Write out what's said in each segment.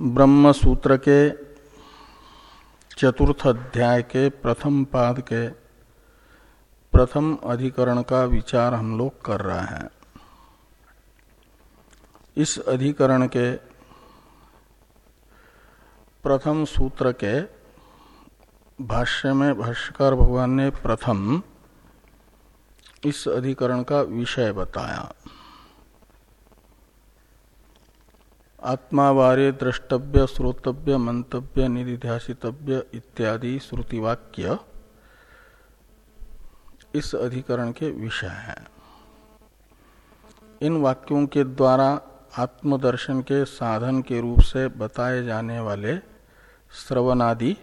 ब्रह्म सूत्र के चतुर्थ अध्याय के प्रथम पाद के प्रथम अधिकरण का विचार हम लोग कर रहे हैं। इस अधिकरण के प्रथम सूत्र के भाष्य में भाष्यकार भगवान ने प्रथम इस अधिकरण का विषय बताया। आत्मावारे द्रष्टव्य, श्रोतव्य, मंतव्य, निधिध्यासितव्य इत्यादि श्रुतिवाक्य इस अधिकरण के विषय हैं। इन वाक्यों के द्वारा आत्मदर्शन के साधन के रूप से बताए जाने वाले श्रवणादि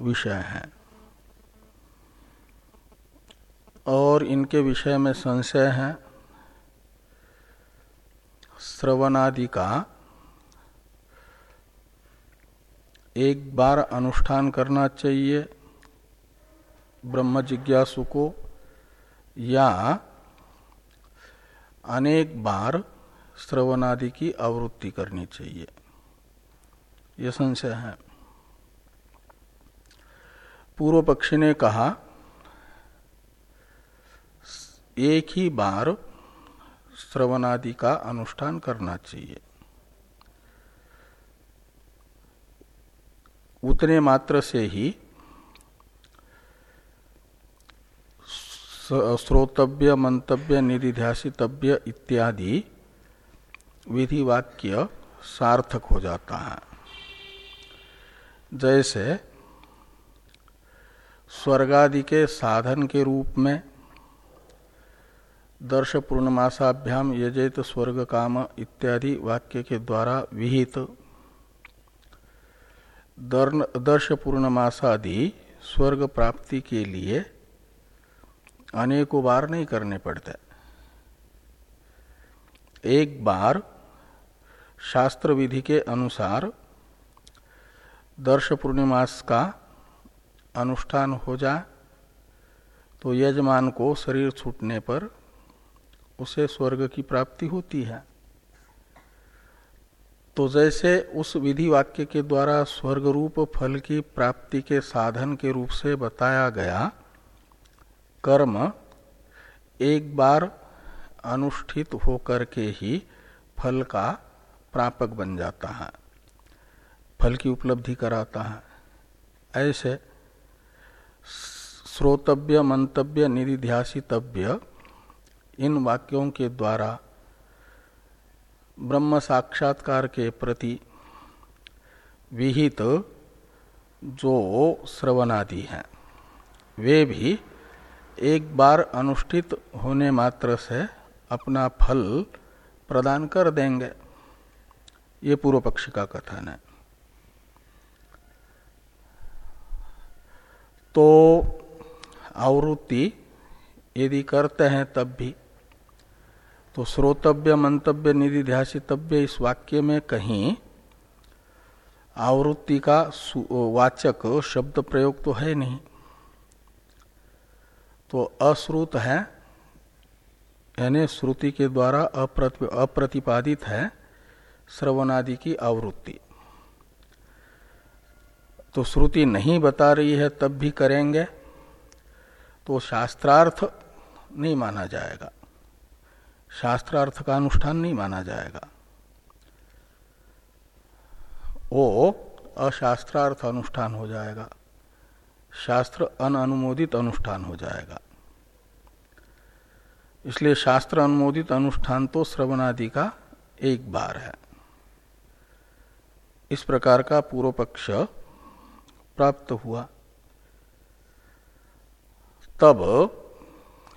विषय हैं। और इनके विषय में संशय है। श्रवणादि का एक बार अनुष्ठान करना चाहिए ब्रह्म जिज्ञासु को, या अनेक बार श्रवणादि की आवृत्ति करनी चाहिए। यह संशय है। पूर्व पक्षी ने कहा, एक ही बार श्रवणादि का अनुष्ठान करना चाहिए। उतने मात्र से ही श्रोतव्य, मंतव्य निधिध्यासितव्य इत्यादि विधि वाक्य सार्थक हो जाता है। जैसे, स्वर्गादि के साधन के रूप में दर्श पूर्णमासाभ्याम यजेत स्वर्ग काम इत्यादि वाक्य के द्वारा विहित दर्श पूर्णमासादि स्वर्ग प्राप्ति के लिए अनेकों बार नहीं करने पड़ते। एक बार शास्त्र विधि के अनुसार दर्श पूर्णिमास का अनुष्ठान हो जाए तो यजमान को शरीर छूटने पर उसे स्वर्ग की प्राप्ति होती है। तो जैसे उस विधि वाक्य के द्वारा स्वर्ग रूप फल की प्राप्ति के साधन के रूप से बताया गया, कर्म एक बार अनुष्ठित होकर के ही फल का प्रापक बन जाता है, फल की उपलब्धि कराता है। ऐसे श्रोतव्य, मंतव्य, निधिध्यासितव्य इन वाक्यों के द्वारा ब्रह्म साक्षात्कार के प्रति विहित जो श्रवणादि हैं, वे भी एक बार अनुष्ठित होने मात्र से अपना फल प्रदान कर देंगे। ये पूर्व पक्षी का कथन है। तो आवृत्ति यदि करते हैं तब भी तो श्रोतव्य, मंतव्य निधि ध्यासितव्य इस वाक्य में कहीं आवृत्ति का वाचक, शब्द प्रयोग तो है नहीं। तो अश्रुत है, यानी श्रुति के द्वारा अप्रतिपादित है श्रवणादि की आवृत्ति। तो श्रुति नहीं बता रही है, तब भी करेंगे तो शास्त्रार्थ नहीं माना जाएगा। शास्त्रार्थ का अनुष्ठान नहीं माना जाएगा। वो अशास्त्रार्थ अनुष्ठान हो जाएगा। शास्त्र अनअनुमोदित अनुष्ठान हो जाएगा। इसलिए शास्त्र अनुमोदित अनुष्ठान तो श्रवणादि का एक बार है। इस प्रकार का पूर्व पक्ष प्राप्त हुआ। तब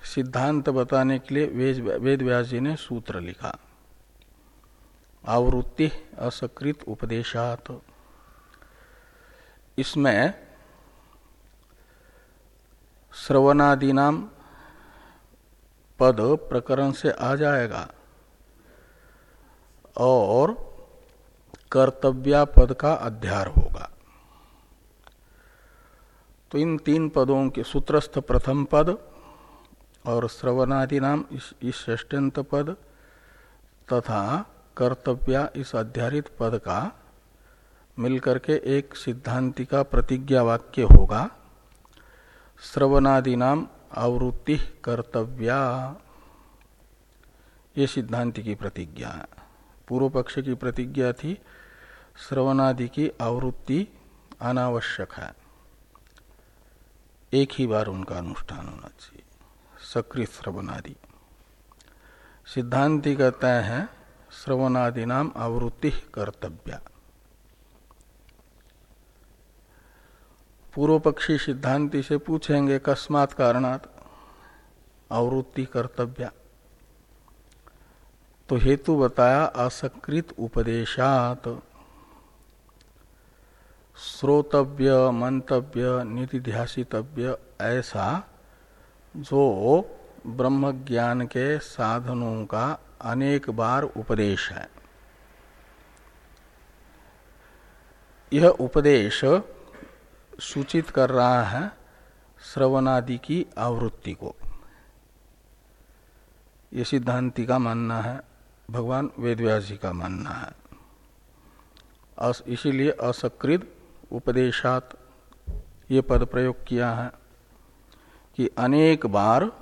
सिद्धांत बताने के लिए वेद व्यास जी ने सूत्र लिखा। आवृत्ति असकृत उपदेशात। इसमें श्रवणादिनाम पद प्रकरण से आ जाएगा और कर्तव्या पद का अध्यार होगा। तो इन तीन पदों के सूत्रस्थ प्रथम पद और श्रवणादि नाम इस, इस षष्ट्यंत पद तथा कर्तव्या इस अध्यारित पद का मिलकर के एक सिद्धांति का प्रतिज्ञा वाक्य होगा। श्रवणादि नाम आवृत्ति कर्तव्या। ये सिद्धांति की प्रतिज्ञा। है पूर्व पक्ष की प्रतिज्ञा थी श्रवणादि की आवृत्ति अनावश्यक है। एक ही बार उनका अनुष्ठान होना चाहिए। सकृत श्रवणादि। सिद्धांति कहते हैं श्रवणादि नाम आवृत्ति कर्तव्य। पूर्व पक्षी सिद्धांति से पूछेंगे, कस्मात कारणात? आवृत्ति कर्तव्य। तो हेतु बताया असकृत उपदेशात। श्रोतव्य, मंतव्य, निधिध्यासितव्य, ऐसा जो ब्रह्म ज्ञान के साधनों का अनेक बार उपदेश है। यह उपदेश सूचित कर रहा है श्रवणादि की आवृत्ति को। ये सिद्धांति का मानना है, भगवान वेदव्यास जी का मानना है। इसीलिए असकृत उपदेशात ये पद प्रयोग किया है। कि अनेक बार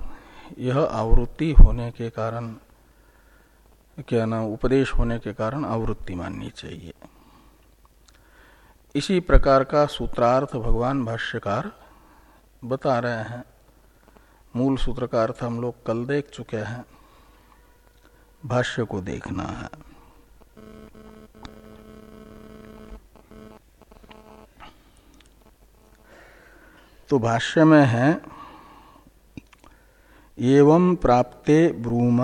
यह आवृत्ति होने के कारण, क्या ना उपदेश होने के कारण आवृत्ति माननी चाहिए। इसी प्रकार का सूत्रार्थ भगवान भाष्यकार बता रहे हैं। मूल सूत्र का अर्थ हम लोग कल देख चुके हैं। भाष्य को देखना है। तो भाष्य में है एवं प्राप्ते ब्रूम।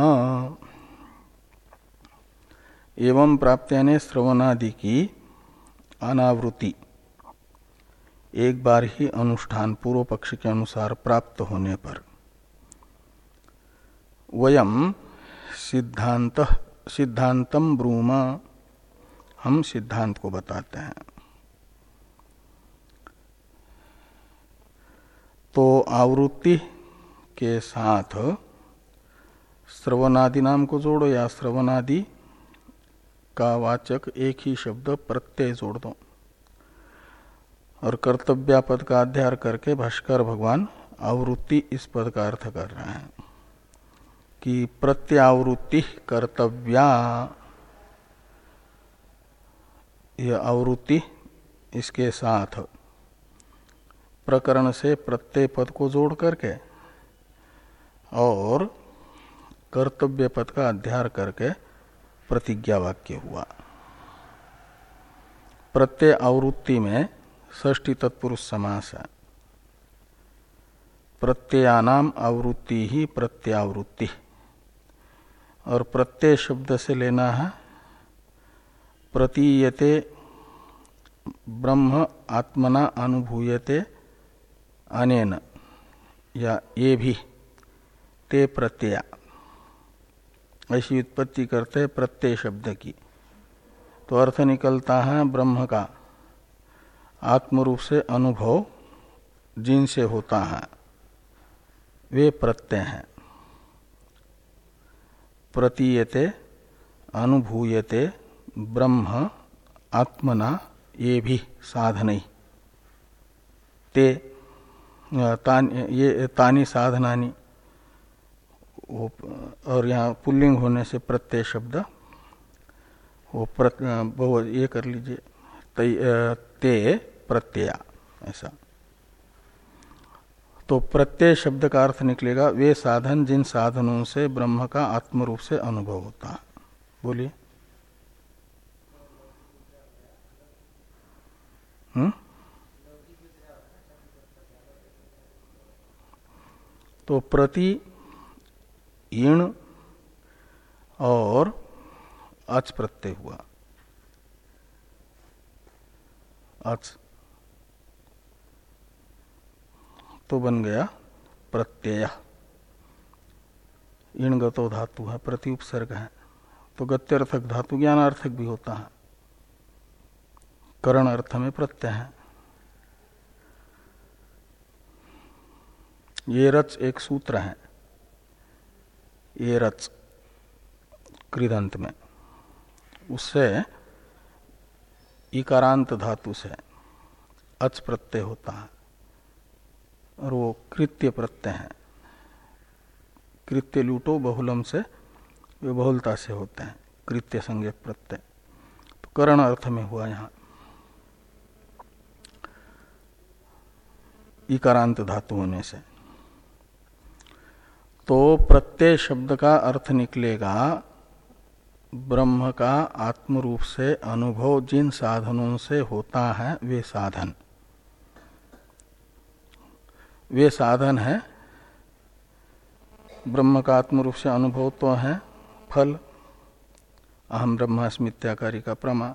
एवं प्राप्त यानी श्रवणादि की अनावृत्ति। एक बार ही अनुष्ठान पूर्व पक्ष के अनुसार प्राप्त होने पर। वयम सिद्धांत, सिद्धांतम ब्रूम। हम सिद्धांत को बताते हैं। तो आवृत्ति के साथ श्रवणादि नाम को जोड़ो या श्रवणादि का वाचक एक ही शब्द प्रत्यय जोड़ दो। और कर्तव्य पद का अध्यय करके भाष्कर भगवान आवृत्ति इस पद का अर्थ कर रहे हैं कि प्रत्यावृत्ति कर्तव्या। यह आवृत्ति इसके साथ प्रकरण से प्रत्यय पद को जोड़ करके और कर्तव्य पद का अध्यार करके प्रतिज्ञा वाक्य हुआ। प्रत्यय आवृत्ति में ष्टी तत्पुरुष समास है। प्रत्ययानाम आवृत्ति ही प्रत्यावृत्ति। और प्रत्यय शब्द से लेना है, प्रतीयते ब्रह्म आत्मना अनुभूयते अनेन, या ये भी। ते प्रत्यय। ऐसी उत्पत्ति करते प्रत्यय शब्द की। तो अर्थ निकलता है ब्रह्म का। आत्मरूप से अनुभव जिनसे होता है वे प्रत्यय हैं। प्रतीयते अनुभूयते ब्रह्म आत्मना ये भी साधन ही। ते तान, ये तानी साधनानी। वो, और यहाँ पुल्लिंग होने से प्रत्यय शब्द, वो बहु ये कर लीजिए ते प्रत्यय, ऐसा। तो प्रत्यय शब्द का अर्थ निकलेगा, वे साधन जिन साधनों से ब्रह्म का आत्म रूप से अनुभव होता है। बोलिए। हम्म? तो प्रति ईण और अच प्रत्यय हुआ। अच तो बन गया प्रत्यय। गतो धातु है, प्रति उपसर्ग है। तो गत्यर्थक धातु ज्ञानार्थक भी होता है। करण अर्थ में प्रत्यय है। ये रच एक सूत्र है। ये रच कृदंत में, उससे इकारांत धातु से अच प्रत्यय होता है और वो कृत्य प्रत्यय है। कृत्य लूटो बहुलम से वे बहुलता से होते हैं, कृत्य संज्ञक प्रत्यय। तो करण अर्थ में हुआ यहाँ। इकारांत धातु होने से तो प्रत्यय शब्द का अर्थ निकलेगा, ब्रह्म का आत्म रूप से अनुभव जिन साधनों से होता है, वे साधन। वे साधन है। ब्रह्म का आत्म रूप से अनुभव तो है, फल, अहम ब्रह्मास्मि इत्याकारी का प्रमा,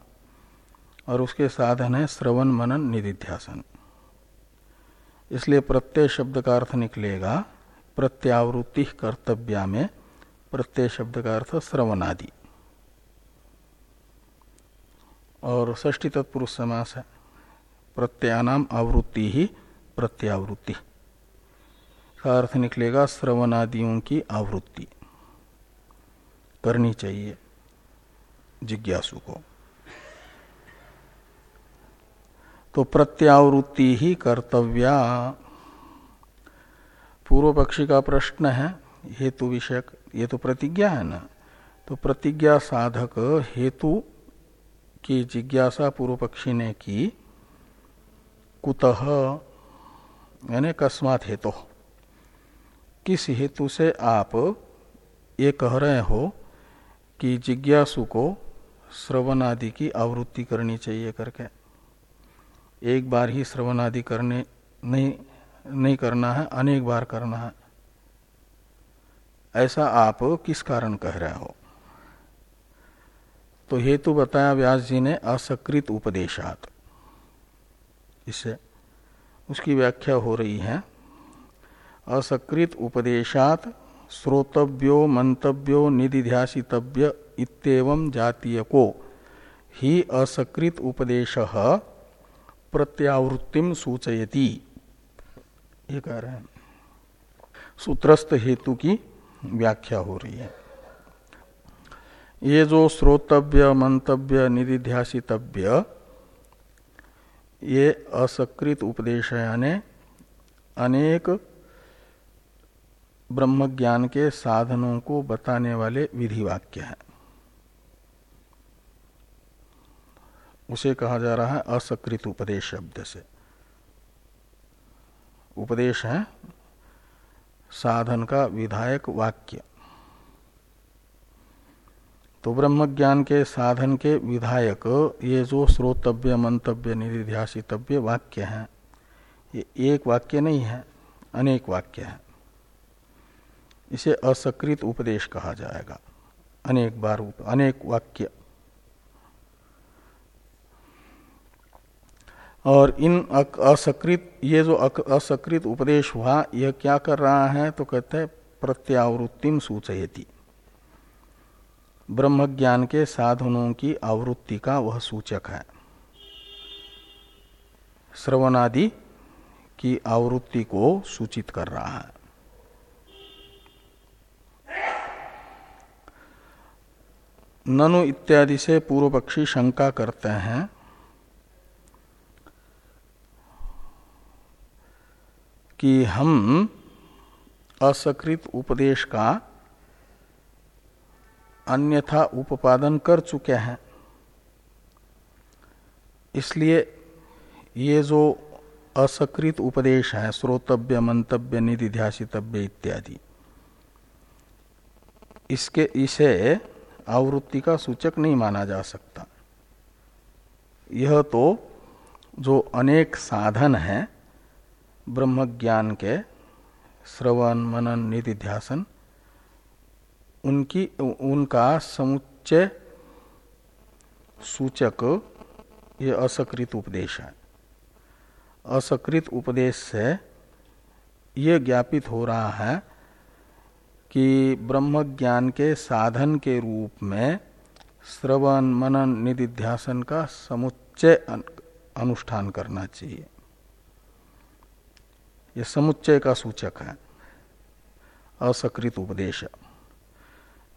और उसके साधन है श्रवण, मनन, निधिध्यासन। इसलिए प्रत्यय शब्द का अर्थ निकलेगा प्रत्यावृत्ति कर्तव्या में प्रत्यय शब्द का अर्थ श्रवणादि। और ष्टी तत्पुरुष समास है। प्रत्यानाम आवृत्ति ही प्रत्यावृत्ति। का अर्थ निकलेगा श्रवणादियों की आवृत्ति। करनी चाहिए जिज्ञासु को। तो प्रत्यावृत्ति ही कर्तव्या पूर्व पक्षी का प्रश्न है, हेतु विषयक, ये तो प्रतिज्ञा है ना? तो प्रतिज्ञा साधक हेतु की जिज्ञासा पूर्व पक्षी ने की, कुतः, यानी कस्मात हेतु। किस हेतु से आप ये कह रहे हो कि जिज्ञासु को श्रवण आदि की आवृत्ति करनी चाहिए करके? एक बार ही श्रवण आदि करने, नहीं नहीं करना है, अनेक बार करना है। ऐसा आप किस कारण कह रहे हो? तो हेतु बताया व्यास जी ने असकृत उपदेशात। इससे उसकी व्याख्या हो रही है। असकृत उपदेशात श्रोतव्यो, मंतव्यो, निधिध्यासितव्य इतम जातीय को ही असकृत उपदेश प्रत्यावृत्तिम सूचयति। ये कह रहे हैं। सूत्रस्थ हेतु की व्याख्या हो रही है। ये जो श्रोतव्य, मंतव्य निधिध्यासितव्य ये असकृत उपदेश है, यानी अनेक ब्रह्म ज्ञान के साधनों को बताने वाले विधि वाक्य है। उसे कहा जा रहा है असकृत उपदेश शब्द से। उपदेश है, साधन का विधायक वाक्य। तो ब्रह्म ज्ञान के साधन के विधायक, ये जो श्रोतव्य, मंतव्य, निधिध्यासितव्य वाक्य हैं, ये एक वाक्य नहीं है, अनेक वाक्य है। इसे असकृत उपदेश कहा जाएगा। अनेक बार अनेक वाक्य। और इन असकृत, ये जो असकृत उपदेश हुआ, यह क्या कर रहा है? तो कहते हैं प्रत्यावृत्तिम सूचयती। ब्रह्म ज्ञान के साधनों की आवृत्ति का वह सूचक है। श्रवणादि की आवृत्ति को सूचित कर रहा है। ननु इत्यादि से पूर्व पक्षी शंका करते हैं कि हम असकृत उपदेश का अन्यथा उपादन कर चुके हैं। इसलिए ये जो असकृत उपदेश है, श्रोतव्य, मंतव्य, निधि निधिध्यासितव्य इत्यादि, इसके, इसे आवृत्ति का सूचक नहीं माना जा सकता। यह तो जो अनेक साधन है ब्रह्म ज्ञान के श्रवण, मनन निधिध्यासन उनकी, उनका समुच्चय सूचक ये असकृत उपदेश है। असकृत उपदेश से ये ज्ञापित हो रहा है कि ब्रह्म ज्ञान के साधन के रूप में श्रवण, मनन निधिध्यासन का समुच्चय अनुष्ठान करना चाहिए। यह समुच्चय का सूचक है। असकृत उपदेश।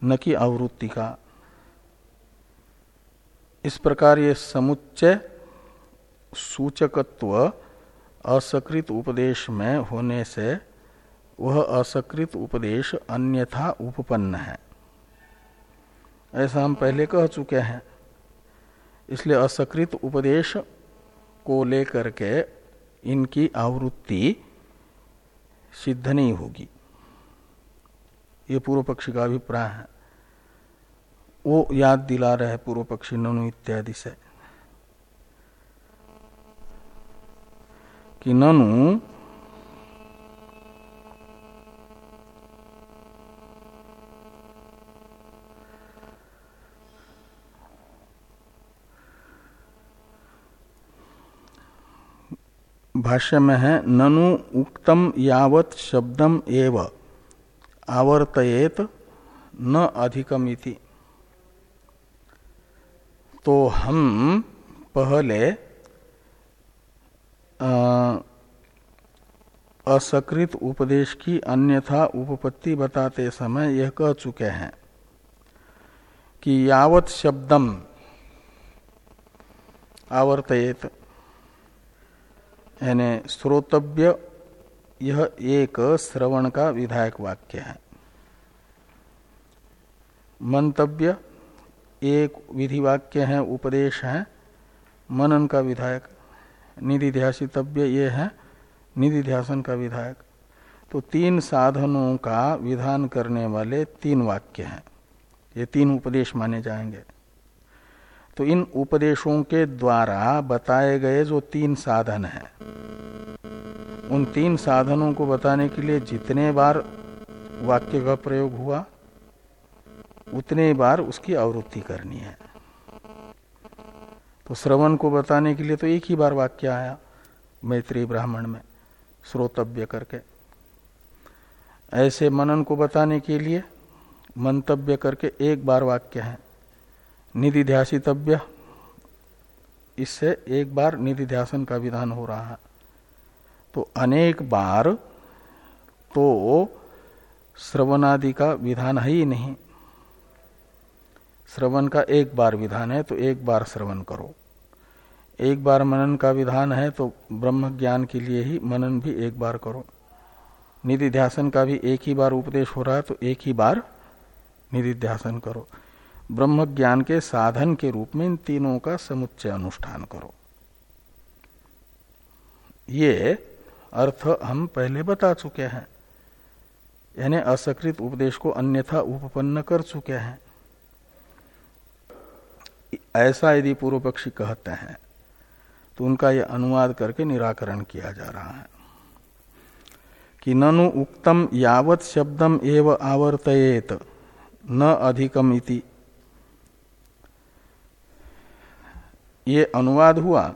न कि आवृत्ति का। इस प्रकार ये समुच्चय सूचकत्व असकृत उपदेश में होने से वह असकृत उपदेश अन्यथा उपपन्न है। ऐसा हम पहले कह चुके हैं। इसलिए असकृत उपदेश को लेकर के इनकी आवृत्ति सिद्ध नहीं होगी। ये पूर्व पक्षी का अभिप्राय है। वो याद दिला रहे है पूर्व पक्षी ननु इत्यादि से। कि ननु भाष्य में है, ननु उक्तम यावत शब्दम एव, आवर्तयेत न अधिकमिति। तो हम पहले असकृत उपदेश की अन्यथा उपपत्ति बताते समय यह कह चुके हैं कि यावत शब्दम आवर्तयेत यानी श्रोतव्य यह एक श्रवण का विधायक वाक्य है। मंतव्य एक विधि वाक्य है, उपदेश है, मनन का विधायक, निधि निधिध्यासितव्य ये है निधिध्यासन का विधायक। तो तीन साधनों का विधान करने वाले तीन वाक्य हैं। ये तीन उपदेश माने जाएँगे। तो इन उपदेशों के द्वारा बताए गए जो तीन साधन हैं, उन तीन साधनों को बताने के लिए जितने बार वाक्य का प्रयोग हुआ, उतने बार उसकी आवृत्ति करनी है। तो श्रवण को बताने के लिए तो एक ही बार वाक्य आया, मैत्री ब्राह्मण में, श्रोतव्य करके। ऐसे मनन को बताने के लिए, मंतव्य करके एक बार वाक्य है। निधिध्यासितव्य। इससे एक बार निधि निधिध्यासन का विधान हो रहा है। तो अनेक बार तो श्रवणादि का विधान है ही नहीं। श्रवण का एक बार विधान है तो एक बार श्रवण करो। एक बार मनन का विधान है तो ब्रह्म ज्ञान के लिए ही मनन भी एक बार करो। निधि ध्यासन का भी एक ही बार उपदेश हो रहा है तो एक ही बार निधि ध्यासन करो। ब्रह्म ज्ञान के साधन के रूप में इन तीनों का समुच्चय अनुष्ठान करो। ये अर्थ हम पहले बता चुके हैं। यानी असकृत उपदेश को अन्यथा उपपन्न कर चुके हैं। ऐसा यदि पूर्व पक्षी कहते हैं तो उनका यह अनुवाद करके निराकरण किया जा रहा है। कि ननु उक्तम यावत शब्दम एव आवर्तयेत, न अधिकम इति। ये अनुवाद हुआ,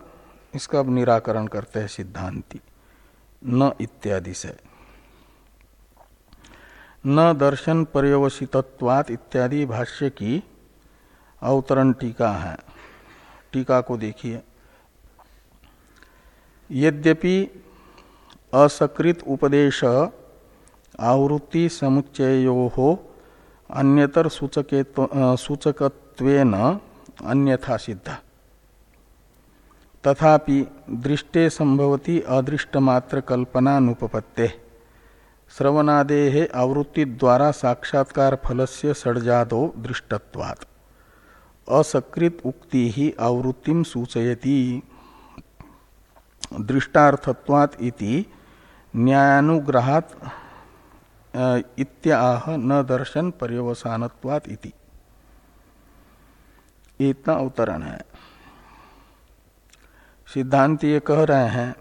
इसका अब निराकरण करते हैं सिद्धांति। न इत्यादि से। न दर्शन पर्यवसितत्वात इत्यादि भाष्य की अवतरण टीका है। टीका को देखिए। यद्यपि असकृत उपदेश आवृत्ति समुच्चयो हो अन्यतर सूचकत्वेन अन्यथा सिद्ध। तथापि दृष्टे संभवती अदृष्ट मात्र कल्पनानुपपत्ते श्रवणादे आवृत्ति द्वारा साक्षात्कार फलस्य सड़जादो दृष्टत्वात्। असकृत उक्ति ही आवृत्तिम सूचयति। दृष्टार्थत्वात् इति न्यायानुग्रहात इत्याह न दर्शन पर्यवसानत्वात् इति। इतना अवतरण है। सिद्धांत ये कह रहे हैं,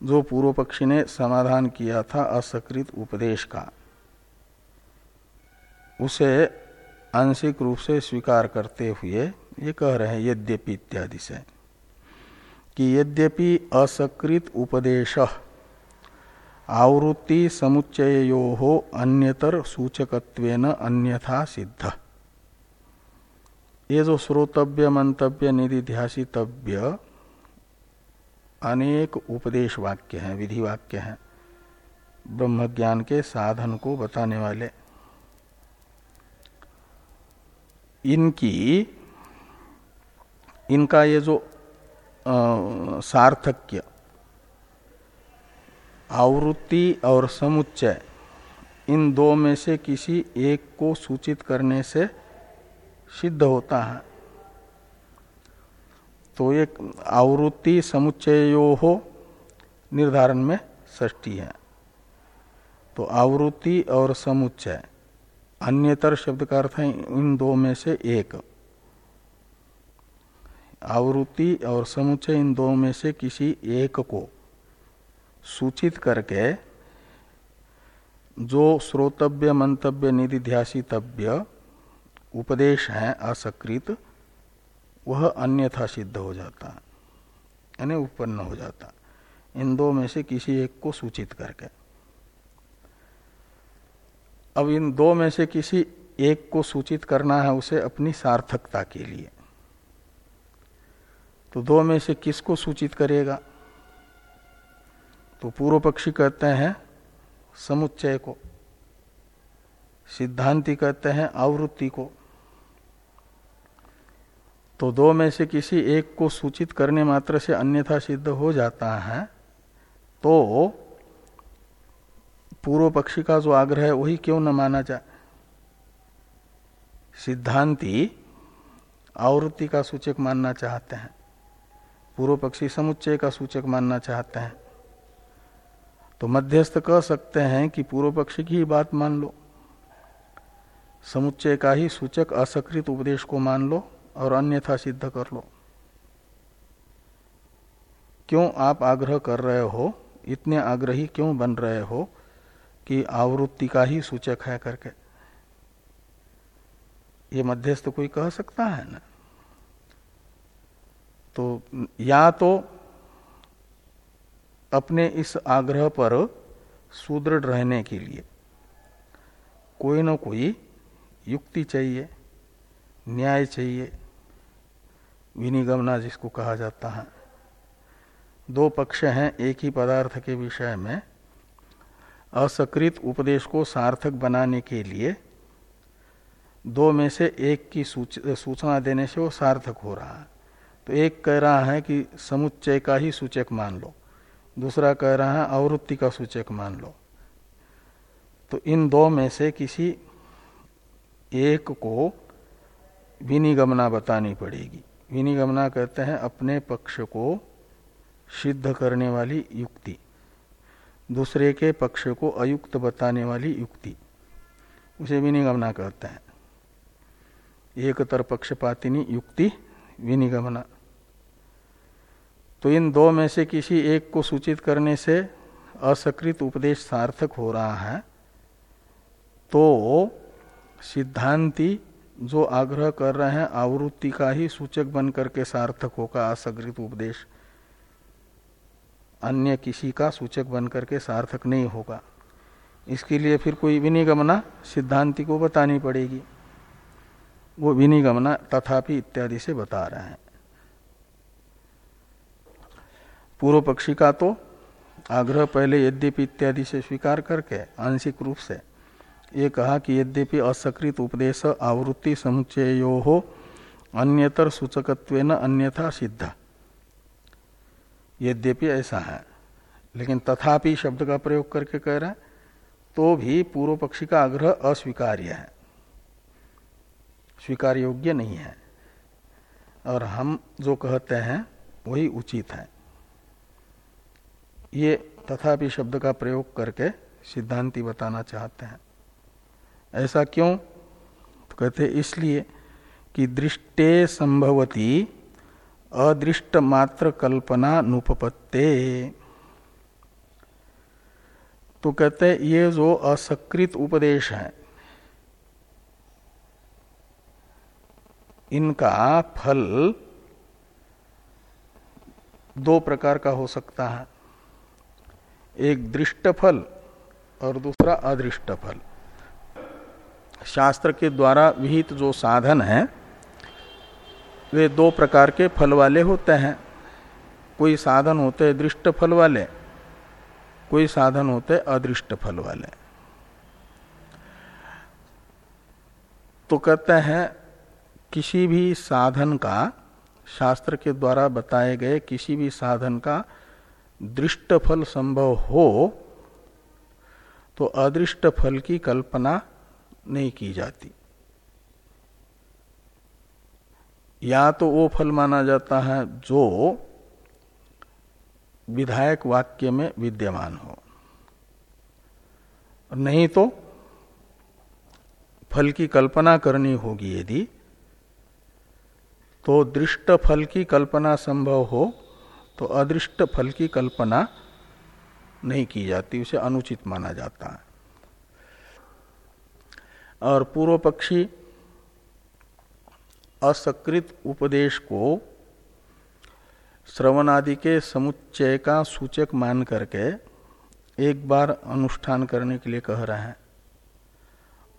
जो पूर्व पक्षी ने समाधान किया था असकृत उपदेश का, उसे आंशिक रूप से स्वीकार करते हुए ये कह रहे हैं, यद्यपि इत्यादि से, कि यद्यपि असकृत उपदेश आवृत्ति समुच्चयो अन्यतर सूचकत्वेन अन्यथा सिद्ध। ये जो श्रोतव्य मंतव्य निधिध्यासितव्य अनेक उपदेश वाक्य हैं विधि वाक्य हैं ब्रह्म ज्ञान के साधन को बताने वाले। इनकी इनका ये जो आ, सार्थक्य आवृत्ति और समुच्चय इन दो में से किसी एक को सूचित करने से सिद्ध होता है। तो एक आवृत्ति समुच्चयो हो निर्धारण में षष्टी है। तो आवृत्ति और समुच्चय, अन्यतर शब्द का अर्थ है इन दो में से एक। आवृत्ति और समुच्चय इन दो में से किसी एक को सूचित करके जो श्रोतव्य, मंतव्य निधि निधिध्यासितव्य उपदेश है असकृत वह अन्यथा सिद्ध हो जाता, यानी उत्पन्न हो जाता। इन दो में से किसी एक को सूचित करके। अब इन दो में से किसी एक को सूचित करना है उसे अपनी सार्थकता के लिए। तो दो में से किसको सूचित करेगा? तो पूर्व पक्षी कहते हैं, समुच्चय को। सिद्धांति कहते हैं, आवृत्ति को। तो दो में से किसी एक को सूचित करने मात्र से अन्यथा सिद्ध हो जाता है तो पूर्व पक्षी का जो आग्रह है वही क्यों न माना जाए सिद्धांति आवृत्ति का सूचक मानना चाहते हैं। पूर्व पक्षी समुच्चय का सूचक मानना चाहते हैं। तो मध्यस्थ कह सकते हैं कि पूर्व पक्षी की ही बात मान लो। समुच्चय का ही सूचक असकृत उपदेश को मान लो। और अन्यथा सिद्ध कर लो। क्यों आप आग्रह कर रहे हो? इतने आग्रही क्यों बन रहे हो कि आवृत्ति का ही सूचक है करके? ये मध्यस्थ कोई कह सकता है ना? तो या तो अपने इस आग्रह पर सुदृढ़ रहने के लिए कोई ना कोई युक्ति चाहिए, न्याय चाहिए विनिगमना जिसको कहा जाता है। दो पक्ष हैं एक ही पदार्थ के विषय में। असकृत उपदेश को सार्थक बनाने के लिए दो में से एक की सूच, सूचना देने से वो सार्थक हो रहा है। तो एक कह रहा है कि समुच्चय का ही सूचक मान लो। दूसरा कह रहा है आवृत्ति का सूचक मान लो। तो इन दो में से किसी एक को विनिगमना बतानी पड़ेगी। विनिगमना कहते हैं अपने पक्ष को सिद्ध करने वाली युक्ति। दूसरे के पक्ष को अयुक्त बताने वाली युक्ति। उसे विनिगमना कहते हैं। एक तर पक्षपातिनी युक्ति विनिगमना तो इन दो में से किसी एक को सूचित करने से असकृत उपदेश सार्थक हो रहा है तो सिद्धांति जो आग्रह कर रहे हैं, आवृत्ति का ही सूचक बन करके सार्थक होगा असगृत उपदेश। अन्य किसी का सूचक बन करके सार्थक नहीं होगा। इसके लिए फिर कोई विनिगमना सिद्धांति को बतानी पड़ेगी। वो विनिगमना तथापि इत्यादि से बता रहे हैं। पूर्व पक्षी का तो आग्रह पहले यद्यपि इत्यादि से स्वीकार करके आंशिक रूप से ये कहा कि यद्यपि असकृत उपदेश आवृत्ति समुच्चयो हो अन्यतर सूचकत्व अन्यथा सिद्ध। यद्यपि ऐसा है, लेकिन तथापि शब्द का प्रयोग करके कह रहे तो भी पूर्व पक्षी का आग्रह अस्वीकार्य है। स्वीकार योग्य नहीं है। और हम जो कहते हैं, वही उचित है। ये तथापि शब्द का प्रयोग करके सिद्धांति बताना चाहते हैं। ऐसा क्यों? तो कहते इसलिए कि दृष्टे संभवती अदृष्ट मात्र कल्पना नुपपत्ते। तो कहते ये जो असकृत उपदेश है, इनका फल दो प्रकार का हो सकता है। एक दृष्ट फल और दूसरा अदृष्ट फल। शास्त्र के द्वारा विहित जो साधन है, वे दो प्रकार के फल वाले होते हैं। कोई साधन होते हैं दृष्ट फल वाले, कोई साधन होते अदृष्ट फल वाले। तो कहते हैं, किसी भी साधन का, शास्त्र के द्वारा बताए गए किसी भी साधन का दृष्ट फल संभव हो तो अदृष्ट फल की कल्पना नहीं की जाती। या तो वो फल माना जाता है जो विधायक वाक्य में विद्यमान हो नहीं तो फल की कल्पना करनी होगी यदि तो दृष्ट फल की कल्पना संभव हो तो अदृष्ट फल की कल्पना नहीं की जाती, उसे अनुचित माना जाता है। और पूर्व पक्षी असकृत उपदेश को श्रवणादि के समुच्चय का सूचक मान करके एक बार अनुष्ठान करने के लिए कह रहे हैं।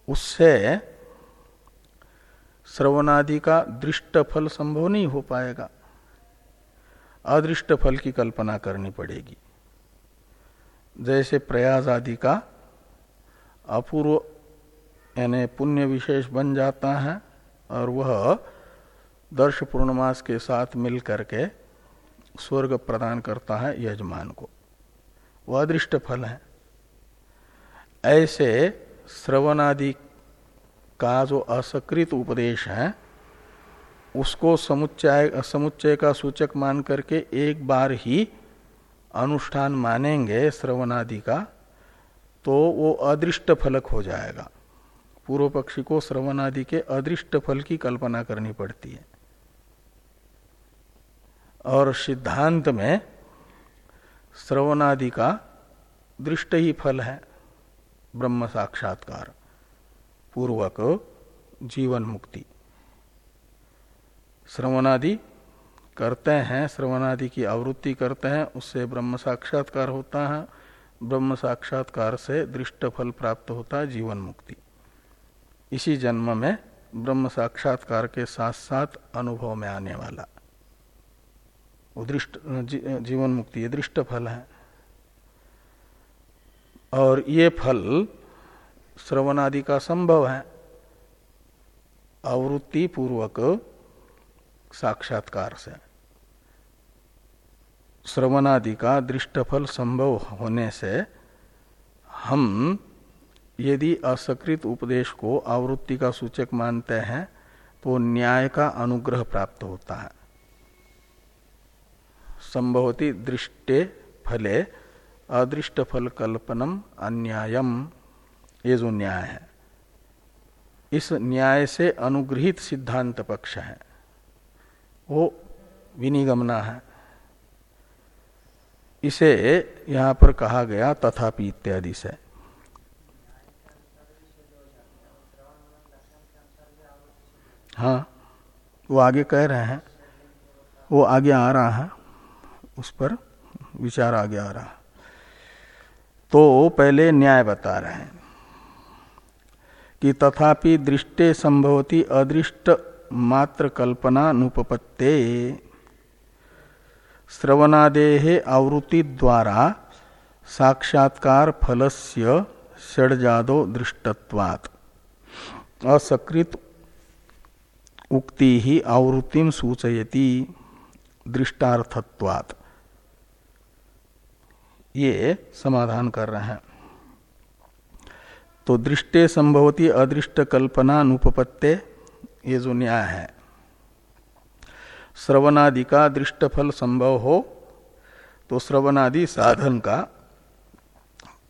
उससे श्रवणादि का दृष्ट फल संभव नहीं हो पाएगा। अदृष्ट फल की कल्पना करनी पड़ेगी। जैसे प्रयास आदि का अपूर्व यानी पुण्य विशेष बन जाता है और वह दर्श पूर्णमास के साथ मिल करके स्वर्ग प्रदान करता है यजमान को। वह अदृष्ट फल है। ऐसे श्रवणादि का जो असकृत उपदेश है, उसको समुच्चय समुच्चय का सूचक मान करके एक बार ही अनुष्ठान मानेंगे श्रवणादि का तो वो अदृष्ट फलक हो जाएगा। पूर्व पक्षी को श्रवणादि के अदृष्ट फल की कल्पना करनी पड़ती है। और सिद्धांत में श्रवणादि का दृष्ट ही फल है, ब्रह्म साक्षात्कार, पूर्वक जीवन मुक्ति। श्रवणादि करते हैं, श्रवणादि की आवृत्ति करते हैं, उससे ब्रह्म साक्षात्कार होता है, ब्रह्म साक्षात्कार से दृष्ट फल प्राप्त होता है, जीवन मुक्ति। इसी जन्म में ब्रह्म साक्षात्कार के साथ साथ अनुभव में आने वाला। दृष्ट जीवन मुक्ति, ये दृष्ट फल है। और ये फल श्रवणादि का संभव है। आवृत्ति पूर्वक साक्षात्कार से। श्रवणादि का दृष्टफल संभव होने से हम यदि असकृत उपदेश को आवृत्ति का सूचक मानते हैं तो न्याय का अनुग्रह प्राप्त होता है। संभवती दृष्टे फले, अदृष्ट फल कल्पनम अन्यायम, ये जो न्याय है। इस न्याय से अनुग्रहित सिद्धांत पक्ष है। वो विनिगमना है। इसे यहाँ पर कहा गया तथापि इत्यादि से। हाँ। वो आगे कह रहे हैं, वो आगे आ रहा है, उस पर विचार आगे आ रहा है। तो पहले न्याय बता रहे हैं कि तथापि दृष्टे संभवती अदृष्ट मात्र कल्पना अनुपपत्ते श्रवणादे आवृत्ति द्वारा साक्षात्कार फलस्य षडजादो दृष्टत्वात्। असकृत उक्ति ही आवृत्तिम सूचयति दृष्टार्थत्वात्। ये समाधान कर रहे हैं। तो दृष्टे संभवती अदृष्ट कल्पना अनुपपत्ते ये जो न्याय है। श्रवणादि का दृष्ट फल संभव हो तो श्रवणादि साधन का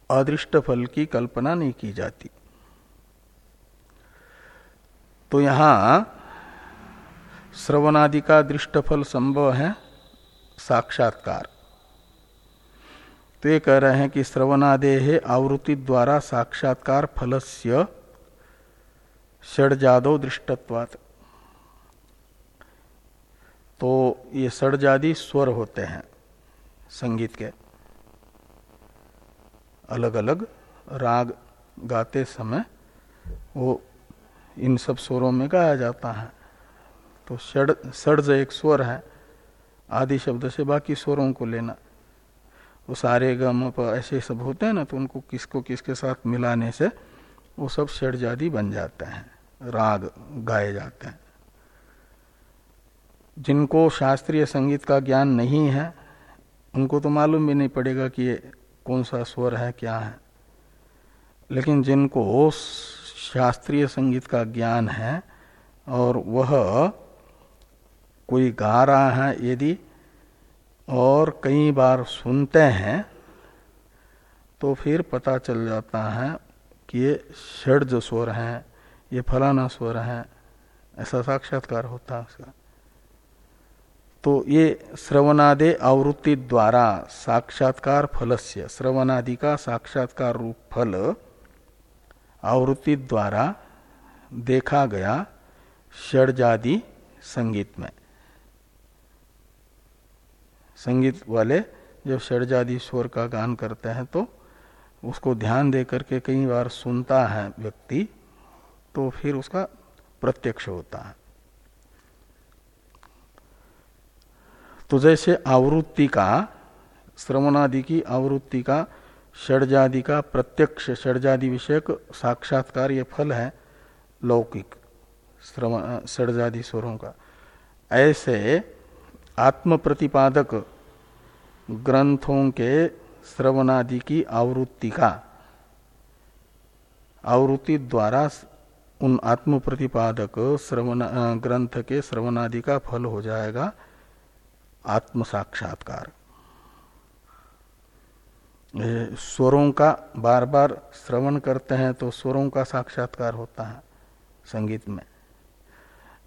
अदृष्ट फल की कल्पना नहीं की जाती। तो यहाँ श्रवणादि का दृष्टफल संभव है, साक्षात्कार। तो ये कह रहे हैं कि श्रवणादे आवृत्ति द्वारा साक्षात्कार फलस्य षड जादव दृष्टत्वात। तो ये षडजादी स्वर होते हैं, संगीत के। अलग अलग राग गाते समय वो इन सब स्वरों में गाया जाता है। तो षड षड्ज एक स्वर है। आदि शब्द से बाकी स्वरों को लेना। वो सारे गम ऐसे सब होते हैं ना तो उनको किसको किसके साथ मिलाने से वो सब षडजादी बन जाते हैं, राग गाए जाते हैं। जिनको शास्त्रीय संगीत का ज्ञान नहीं है, उनको तो मालूम भी नहीं पड़ेगा कि ये कौन सा स्वर है, क्या है। लेकिन जिनको शास्त्रीय संगीत का ज्ञान है, और वह कोई गा रहा है यदि और कई बार सुनते हैं तो फिर पता चल जाता है कि ये षड जो स्वर हैं, ये फलाना स्वर है, ऐसा साक्षात्कार होता है उसका। तो ये श्रवणादे आवृत्ति द्वारा साक्षात्कार फलस्य, श्रवणादि का साक्षात्कार रूप फल आवृत्ति द्वारा देखा गया षडजादि संगीत में। संगीत वाले जब षडजादि स्वर का गान करते हैं तो उसको ध्यान दे करके कई बार सुनता है व्यक्ति तो फिर उसका प्रत्यक्ष होता है। तो जैसे आवृत्ति का, श्रवणादि की आवृत्ति का, षडजादि का प्रत्यक्ष, षडजादि विषयक साक्षात्कार ये फल है लौकिक श्रवण, षडजादि स्वरों का। ऐसे आत्म प्रतिपादक ग्रंथों के श्रवणादि की आवृत्ति का। आवृत्ति द्वारा उन आत्म प्रतिपादक श्रवण ग्रंथ के श्रवणादि का फल हो जाएगा आत्म साक्षात्कार स्वरों का बार बार श्रवण करते हैं तो स्वरों का साक्षात्कार होता है संगीत में।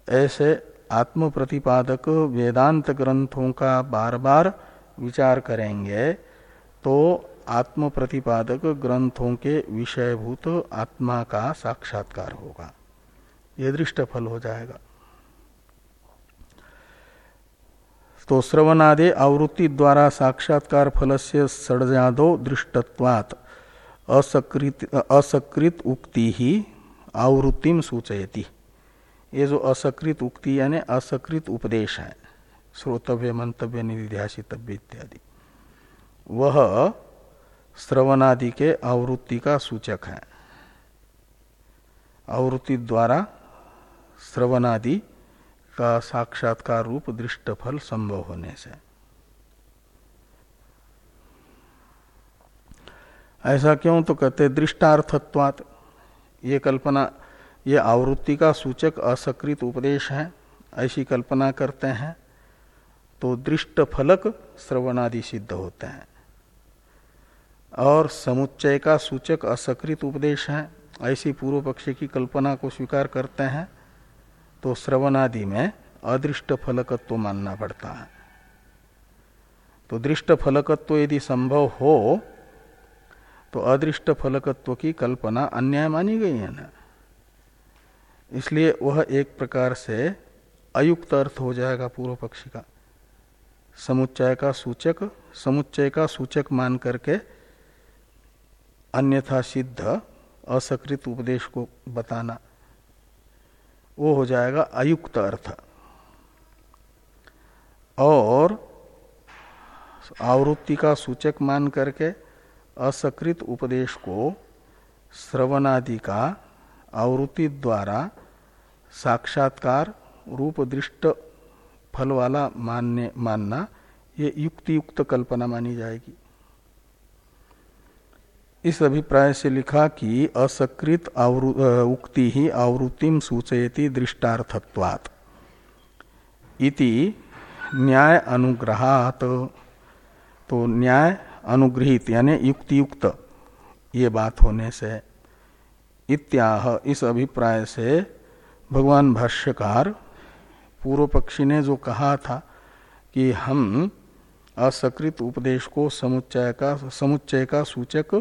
ऐसे आत्म प्रतिपादक वेदांत ग्रंथों का बार बार विचार करेंगे तो आत्म प्रतिपादक ग्रंथों के विषयभूत आत्मा का साक्षात्कार होगा। यह दृष्ट फल हो जाएगा। तो श्रवणादे आवृत्ति द्वारा साक्षात्कार फल से सड़जादो दृष्टत्वात असकृत असकृत उक्ति ही आवृत्तिम सूचयती। ये जो असकृत उक्ति यानी असकृत उपदेश है, श्रोतव्य, मंतव्य निधिध्यासितव्य इत्यादि, वह श्रवणादि के आवृत्ति का सूचक है। आवृत्ति द्वारा श्रवणादि का साक्षात्कार रूप दृष्टफल संभव होने से। ऐसा क्यों? तो कहते दृष्टार्थत्वात, ये कल्पना ये आवृत्ति का सूचक असकृत उपदेश है, ऐसी कल्पना करते हैं तो दृष्ट फलक श्रवणादि सिद्ध होते हैं। और समुच्चय का सूचक असकृत उपदेश है, ऐसी पूर्व पक्ष की कल्पना को स्वीकार करते हैं तो श्रवणादि में अदृष्ट फलकत्व तो मानना पड़ता है। तो दृष्ट फलकत्व तो यदि संभव हो तो अदृष्ट फलकत्व की कल्पना अन्याय मानी गई है ना? इसलिए वह एक प्रकार से अयुक्त अर्थ हो जाएगा पूर्व पक्षी का। समुच्चय का सूचक, समुच्चय का सूचक मान करके अन्यथा सिद्ध, असकृत उपदेश को बताना, वो हो जाएगा अयुक्त अर्थ। और आवृत्ति का सूचक मान करके असकृत उपदेश को श्रवणादि का आवृत्ति द्वारा साक्षात्कार रूप दृष्ट फल वाला मानने मानना ये युक्ति युक्त कल्पना मानी जाएगी। इस अभिप्राय से लिखा कि असकृत उक्ति ही आवृत्तिम सूचयति दृष्टार्थत्वात्। इति न्याय अनुग्रहात। तो न्याय अनुग्रहित, यानी युक्ति युक्त ये बात होने से इत्याह, इस अभिप्राय से भगवान भाष्यकार पूर्व पक्षी ने जो कहा था कि हम असकृत उपदेश को समुच्चय का समुच्चय का सूचक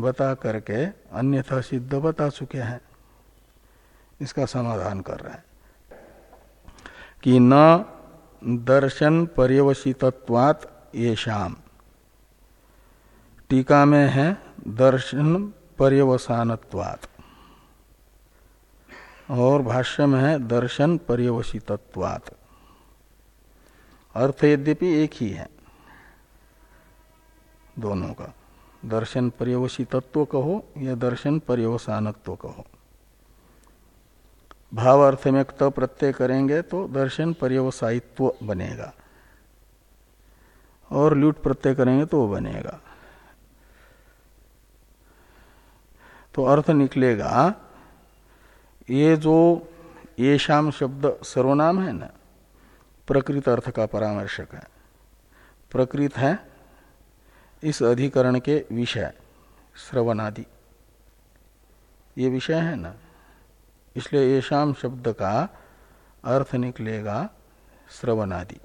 बता करके अन्यथा सिद्ध बता चुके हैं। इसका समाधान कर रहे हैं कि न दर्शन पर्यवसितत्वात ये शाम टीका में है, दर्शन पर्यवसानत्वात। और भाष्य में है, दर्शन पर्यवसितत्वात। अर्थ यद्यपि एक ही है, दोनों का। दर्शन पर्यवसी तत्व कहो या दर्शन पर्यवसानत्व कहो। भाव अर्थ में त प्रत्यय करेंगे तो दर्शन पर्यवसायित्व बनेगा। और ल्यूट प्रत्यय करेंगे तो वो बनेगा। तो अर्थ निकलेगा ये जो ये शाम शब्द सर्वनाम है ना, प्रकृत अर्थ का परामर्शक है। प्रकृत है इस अधिकरण के विषय, श्रवणादि। ये विषय है ना, इसलिए ये शाम शब्द का अर्थ निकलेगा श्रवणादि।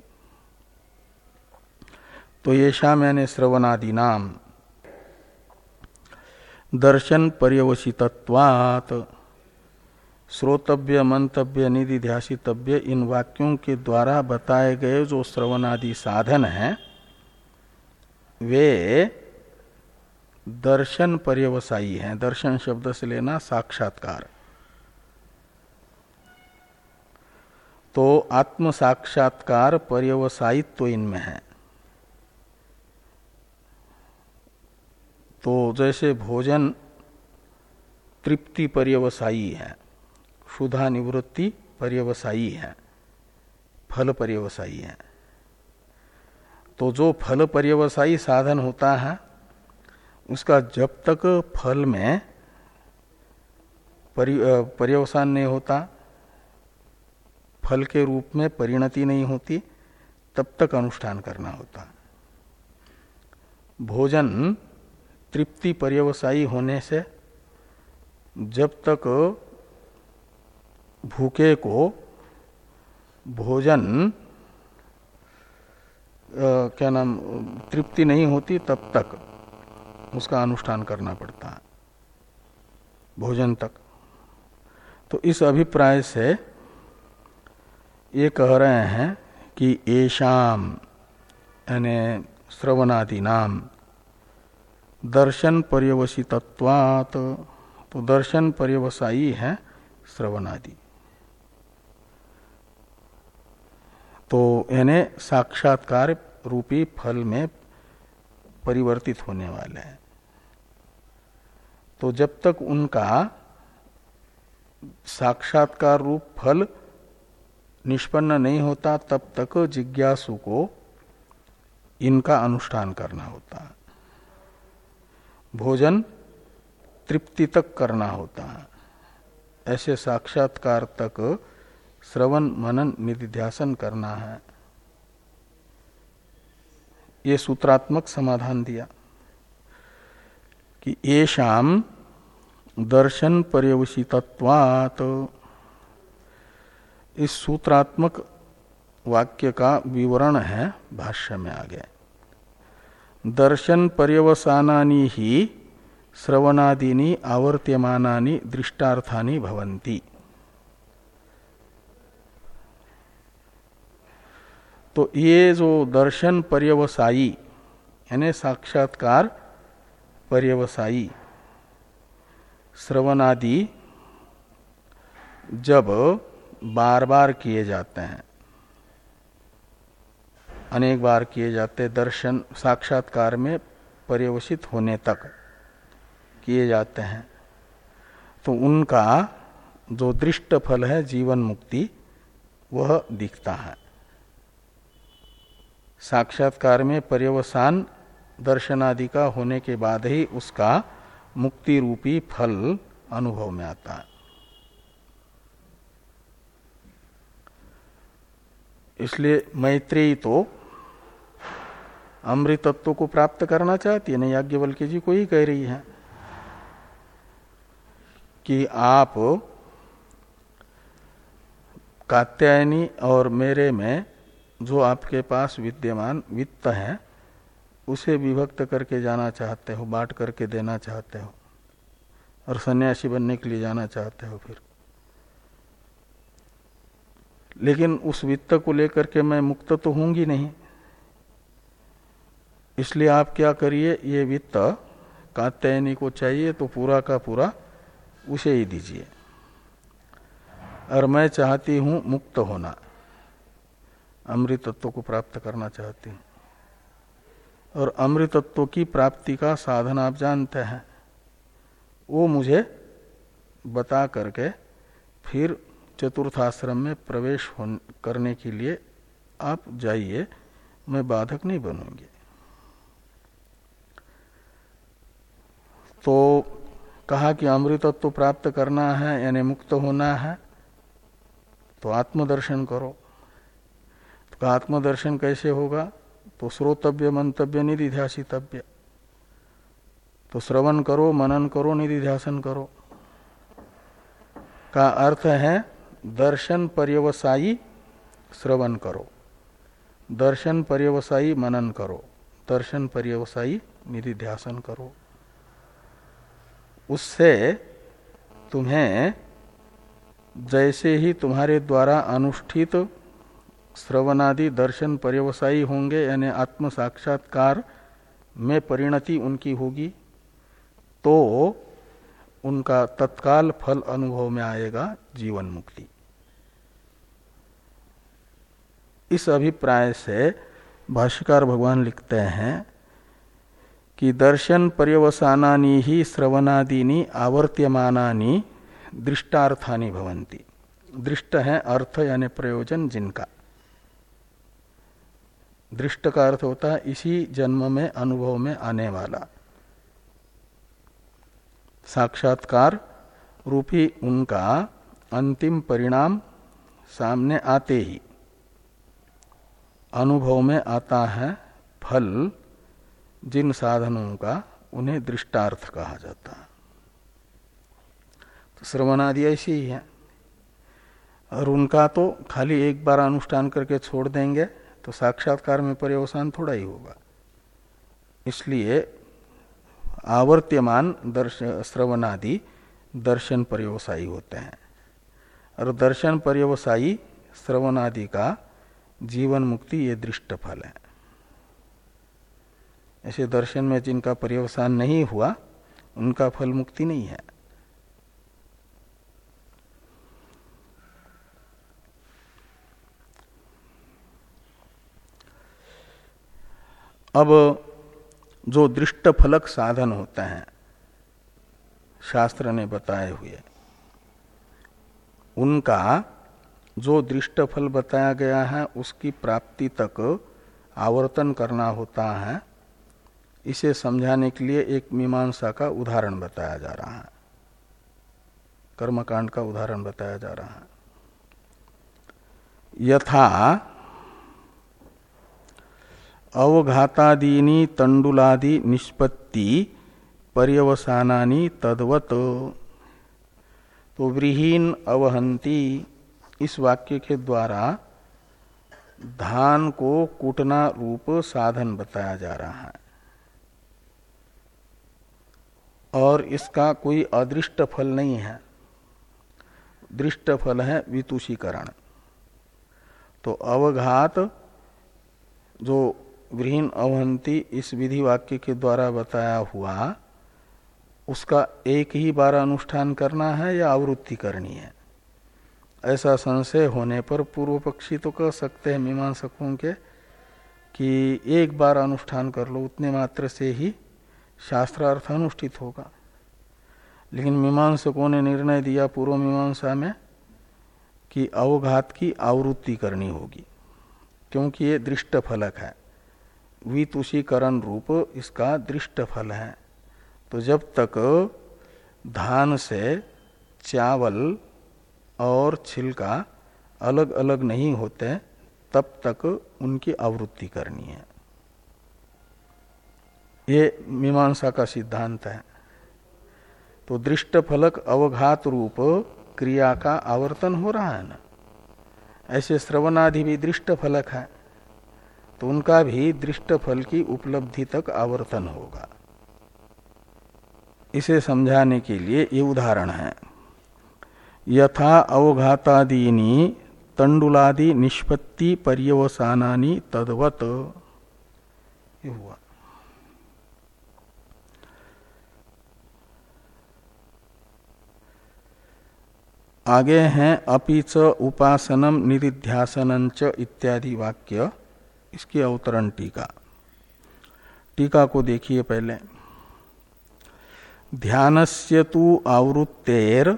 तो ये शाम यानी श्रवणादि नाम। दर्शन पर्यवसितत्वात्। श्रोतव्य, मंतव्य, निधि ध्यासितव्य, इन वाक्यों के द्वारा बताए गए जो श्रवणादि साधन हैं, वे दर्शन पर्यवसायी हैं। दर्शन शब्द से लेना साक्षात्कार। तो आत्म साक्षात्कार पर्यवसायित्व इनमें है। तो जैसे भोजन तृप्ति पर्यवसायी है क्षुधा निवृत्ति पर्यवसायी है, फल पर्यवसायी है। तो जो फल पर्यवसायी साधन होता है, उसका जब तक फल में पर्यवसान नहीं होता, फल के रूप में परिणति नहीं होती, तब तक अनुष्ठान करना होता। भोजन तृप्ति पर्यवसायी होने से जब तक भूखे को भोजन क्या नाम, तृप्ति नहीं होती तब तक उसका अनुष्ठान करना पड़ता है, भोजन तक। तो इस अभिप्राय से ये कह रहे हैं कि ऐशाम यानी श्रवणादि नाम, दर्शन पर्यवसितत्वात तो दर्शन पर्यवसायी है श्रवणादि। तो यानी साक्षात्कार रूपी फल में परिवर्तित होने वाले हैं। तो जब तक उनका साक्षात्कार रूप फल निष्पन्न नहीं होता, तब तक जिज्ञासु को इनका अनुष्ठान करना होता। भोजन तृप्ति तक करना होता। है ऐसे साक्षात्कार तक श्रवण मनन निधिध्यासन करना है। ये सूत्रात्मक समाधान दिया कि ये शाम दर्शन पर्यवसितत्वात। इस सूत्रात्मक वाक्य का विवरण है भाष्य में आगे। दर्शन पर्यवसानी ही श्रवणादीनी आवर्त्यमानी दृष्टार्थानी भवंती तो ये जो दर्शन पर्यवसायी, यानी साक्षात्कार पर्यवसायी, श्रवणादि जब बार बार किए जाते हैं, अनेक बार किए जाते दर्शन साक्षात्कार में पर्यवसित होने तक किए जाते हैं तो उनका जो दृष्ट फल है जीवन मुक्ति, वह दिखता है। साक्षात्कार में पर्यवसान दर्शनादि का होने के बाद ही उसका मुक्ति रूपी फल अनुभव में आता है। इसलिए मैत्री तो अमृतत्व को प्राप्त करना चाहती है, नहीं, याज्ञवल्क्य जी को ही कह रही है कि आप कात्यायनी और मेरे में जो आपके पास विद्यमान वित्त है, उसे विभक्त करके जाना चाहते हो, बांट करके देना चाहते हो, और सन्यासी बनने के लिए जाना चाहते हो फिर। लेकिन उस वित्त को लेकर के मैं मुक्त तो होंगी नहीं। इसलिए आप क्या करिए, ये वित्त कात्यायनी को चाहिए तो पूरा का पूरा उसे ही दीजिए। और मैं चाहती हूँ मुक्त होना। अमृतत्व को प्राप्त करना चाहती हूँ। और अमृतत्व की प्राप्ति का साधन आप जानते हैं। वो मुझे बता करके फिर चतुर्थ आश्रम में प्रवेश करने के लिए आप जाइए, मैं बाधक नहीं बनूँगी। तो कहा कि अमृतत्व प्राप्त करना है, यानी मुक्त होना है तो आत्मदर्शन करो। तो आत्मदर्शन कैसे होगा? तो श्रोतव्य मंतव्य निधिध्यासितव्य तो श्रवण करो, मनन करो निधिध्यासन करो। का अर्थ है, दर्शन पर्यवसायी श्रवण करो। दर्शन पर्यवसायी मनन करो। दर्शन पर्यवसायी निधिध्यासन करो। उससे तुम्हें जैसे ही तुम्हारे द्वारा अनुष्ठित श्रवणादि दर्शन पर्यवसायी होंगे, यानी आत्म साक्षात्कार में परिणति उनकी होगी तो उनका तत्काल फल अनुभव में आएगा जीवन मुक्ति। इस अभिप्राय से भाष्यकार भगवान लिखते हैं कि दर्शन पर्यवसानी ही श्रवणादीनी आवर्त्यमानी दृष्टार्थानी भवंती दृष्ट है अर्थ यानी प्रयोजन जिनका। दृष्ट का अर्थ होता है इसी जन्म में, अनुभव में आने वाला। साक्षात्कार रूपी उनका अंतिम परिणाम सामने आते ही। अनुभव में आता है फल, जिन साधनों का उन्हें दृष्टार्थ कहा जाता है। तो श्रवणादि ऐसी ही है। और उनका तो खाली एक बार अनुष्ठान करके छोड़ देंगे। तो साक्षात्कार में पर्यवसान थोड़ा ही होगा। इसलिए आवर्त्यमान दर्शन श्रवणादि दर्शन पर्यवसायी होते हैं। और दर्शन पर्यवसायी श्रवणादि का जीवन मुक्ति ये दृष्ट फल है। ऐसे दर्शन में जिनका पर्यवसान नहीं हुआ, उनका फल मुक्ति नहीं है। अब जो दृष्ट फलक साधन होते हैं, शास्त्र ने बताए हुए, उनका जो दृष्ट फल बताया गया है, उसकी प्राप्ति तक आवर्तन करना होता है। इसे समझाने के लिए एक मीमांसा का उदाहरण बताया जा रहा है। कर्मकांड का उदाहरण बताया जा रहा है। यथा अवघातादीनी तंडुलादि निष्पत्ति पर्यवसानानी तद्वत। तो व्रीहीन अवहंती इस वाक्य के द्वारा धान को कूटना रूप साधन बताया जा रहा है। और इसका कोई अदृष्ट फल नहीं है। दृष्ट फल है वितुषीकरण। तो अवघात जो गृहण अवहंती इस विधि वाक्य के द्वारा बताया हुआ, उसका एक ही बार अनुष्ठान करना है या आवृत्ति करनी है? ऐसा संशय होने पर पूर्व पक्षी तो कह सकते हैं मीमांसकों के कि एक बार अनुष्ठान कर लो, उतने मात्र से ही शास्त्रार्थ अनुष्ठित होगा। लेकिन मीमांसकों ने निर्णय दिया पूर्व मीमांसा में कि अवघात की आवृत्ति करनी होगी, क्योंकि ये दृष्ट फलक है। वितुषीकरण रूप इसका दृष्ट फल है। तो जब तक धान से चावल और छिलका अलग अलग नहीं होते, तब तक उनकी आवृत्ति करनी है। ये मीमांसा का सिद्धांत है। तो दृष्ट फलक अवघात रूप क्रिया का आवर्तन हो रहा है ना। ऐसे श्रवणादि भी दृष्ट फलक है। तो उनका भी दृष्ट फल की उपलब्धि तक आवर्तन होगा। इसे समझाने के लिए ये उदाहरण है। यथा अवघातादीनी तंडुलादि निष्पत्ति पर्यवसानी तदवत। हुआ। आगे हैं अपिच उपासनम निधिध्यासन इत्यादि वाक्य। इसकी अवतरण टीका। टीका को देखिए पहले। ध्यानस्य तु आवृत्तेर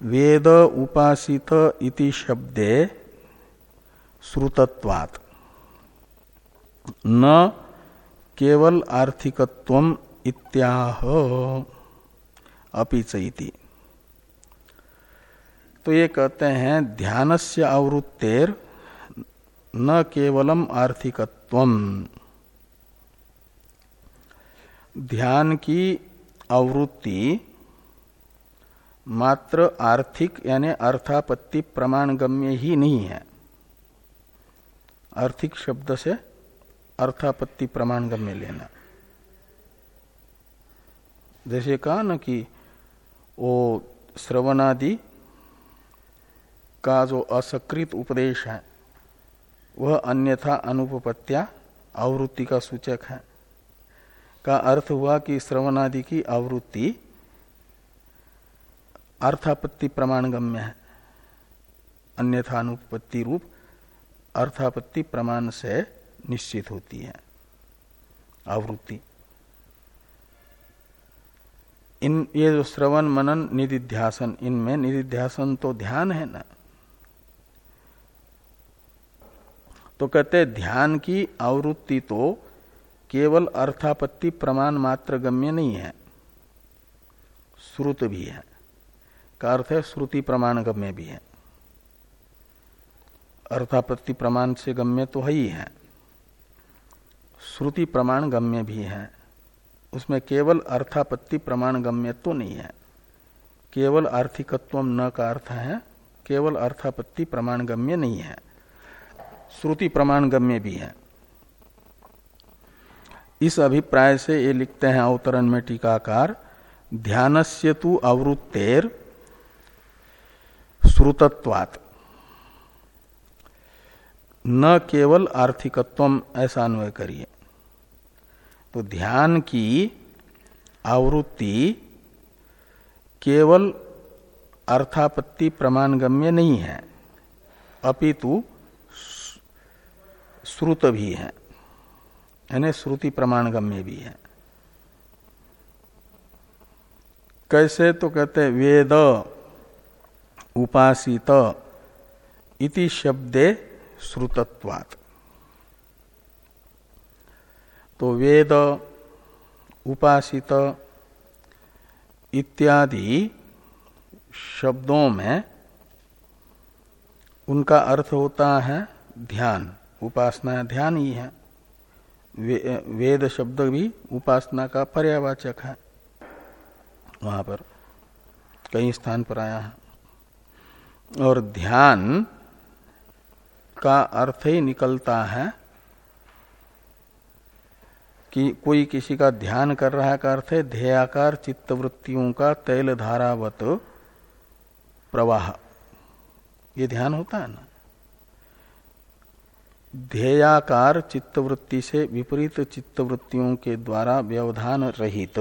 वेद उपासित इति शब्दे श्रुतत्वात्। न केवल आर्थिकत्व इत्याह अपिचैति तो ये कहते हैं ध्यान से आवृत्तेर न केवलम आर्थिकत्व ध्यान की आवृत्ति मात्र आर्थिक यानी अर्थापत्ति प्रमाण गम्य ही नहीं है। आर्थिक शब्द से अर्थापत्ति प्रमाण गम्य लेना। जैसे कहा ना कि वो श्रवणादि का जो असकृत उपदेश है वह अन्यथा अनुपत्या आवृत्ति का सूचक है। का अर्थ हुआ कि श्रवणादि की आवृत्ति अर्थापत्ति प्रमाण गम्य है। अन्यथा अनुपत्ति रूप अर्थापत्ति प्रमाण से निश्चित होती है। आवृत्ति। इन ये जो श्रवण मनन निधिध्यासन, इनमें निधिध्यासन तो ध्यान है ना? तो कहते ध्यान की आवृत्ति तो केवल अर्थापत्ति प्रमाण मात्र गम्य नहीं है, श्रुत भी है। का अर्थ है, श्रुति प्रमाण गम्य भी है। अर्थापत्ति प्रमाण से गम्य तो है ही है, श्रुति प्रमाण गम्य भी है। उसमें केवल अर्थापत्ति प्रमाण गम्य तो नहीं है, केवल आर्थिकत्व न का अर्थ है, केवल अर्थापत्ति प्रमाण गम्य नहीं है। श्रुति प्रमाण गम्य भी है। इस अभिप्राय से ये लिखते हैं अवतरण में टीकाकार, ध्यानस्य तु अवृत्तेर श्रुतत्वात्। न केवल आर्थिकत्व ऐसा अन्वय करिए। तो ध्यान की आवृत्ति केवल अर्थापत्ति प्रमाणगम्य नहीं है, अपितु श्रुत भी है। यानी श्रुति प्रमाणगम्य भी है। कैसे तो कहते वेद उपासित इति शब्दे श्रुतत्वात्। तो वेद उपासित इत्यादि शब्दों में उनका अर्थ होता है ध्यान। उपासना ध्यान ही। है वे, वेद शब्द भी उपासना का पर्यावाचक है। वहाँ पर कई स्थान पर आया है। और ध्यान का अर्थ ही निकलता है कि कोई किसी का ध्यान कर रहा है का अर्थ है ध्येयाकार चित्तवृत्तियों का तैल धारावत प्रवाह। ये ध्यान होता है ना? ध्येयाकार चित्तवृत्ति से विपरीत चित्तवृत्तियों के द्वारा व्यवधान रहित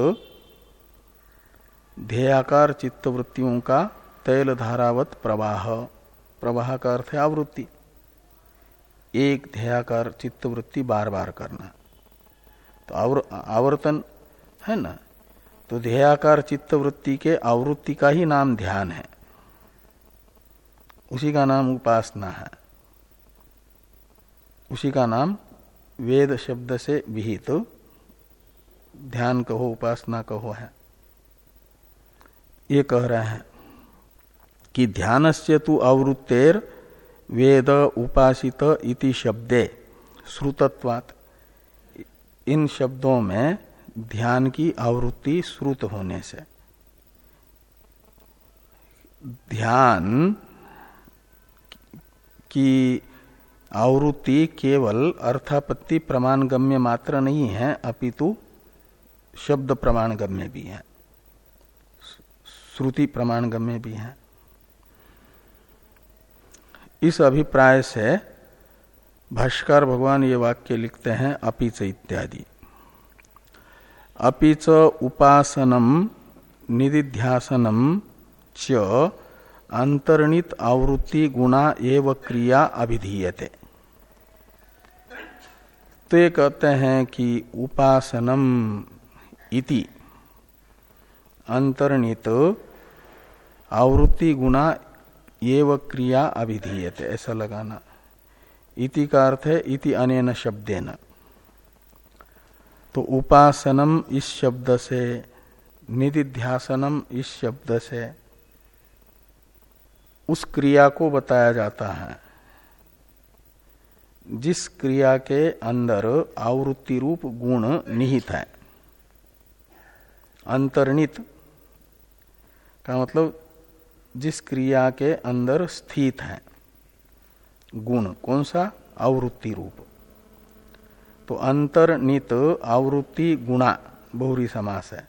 ध्येयाकार चित्तवृत्तियों का तैल धारावत प्रवाह। प्रवाह का अर्थ है आवृत्ति। एक ध्ययाकार चित्तवृत्ति बार बार करना। तो आवर, आवर्तन है ना? तो ध्ययाकार चित्तवृत्ति के आवृत्ति का ही नाम ध्यान है। उसी का नाम उपासना है। उसी का नाम वेद शब्द से विहित। तो ध्यान कहो, उपासना कहो है। ये कह रहे हैं कि ध्यान से तु अवृत्तेर वेद उपासित इति शब्दे श्रुतत्वात। इन शब्दों में ध्यान की आवृत्ति श्रुत होने से। ध्यान की आवृत्ति केवल अर्थापत्ति प्रमाणगम्य मात्र नहीं है, अपितु शब्द प्रमाणगम्य भी है। श्रुति प्रमाणगम्य भी है। इस अभिप्राय से भाष्कर भगवान ये वाक्य लिखते हैं, अपिच इत्यादि। अपिच उपासनम, निधिध्यासनम च अंतर्णित आवृत्ति गुणा एव क्रिया अभिधीयते। तो ये कहते हैं कि उपासनम इति अंतर्णित आवृत्ति गुणा ये व क्रिया अभिधीयते, ऐसा लगाना। इति का अर्थ है, इति अनेन शब्देन। तो उपासनम इस शब्द से, निधिध्यासनम इस शब्द से, उस क्रिया को बताया जाता है। जिस क्रिया के अंदर आवृत्ति रूप गुण निहित है अंतर्नित का मतलब जिस क्रिया के अंदर स्थित है, गुण, कौन सा? आवृत्ति रूप। तो अंतर्नित आवृत्ति गुणा, बहुरी समास है।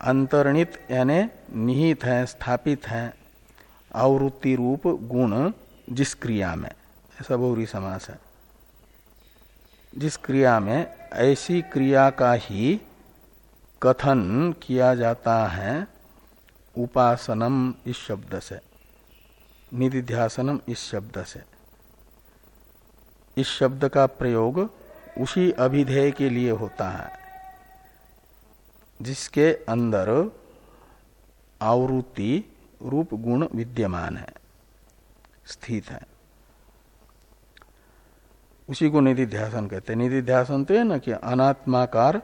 अंतर्नित यानी निहित है, स्थापित है, आवृत्ति रूप गुण जिस क्रिया में, ऐसा बहुरी समास है। जिस क्रिया में ऐसी क्रिया का ही कथन किया जाता है, उपासनम इस शब्द से, निधिध्यासनम इस शब्द से। इस शब्द का प्रयोग उसी अभिधेय के लिए होता है, जिसके अंदर आवृत्ति रूप गुण विद्यमान है, स्थित है। उसी को निधि ध्यासन कहते हैं। निधि ध्यासन तो है ना कि अनात्माकार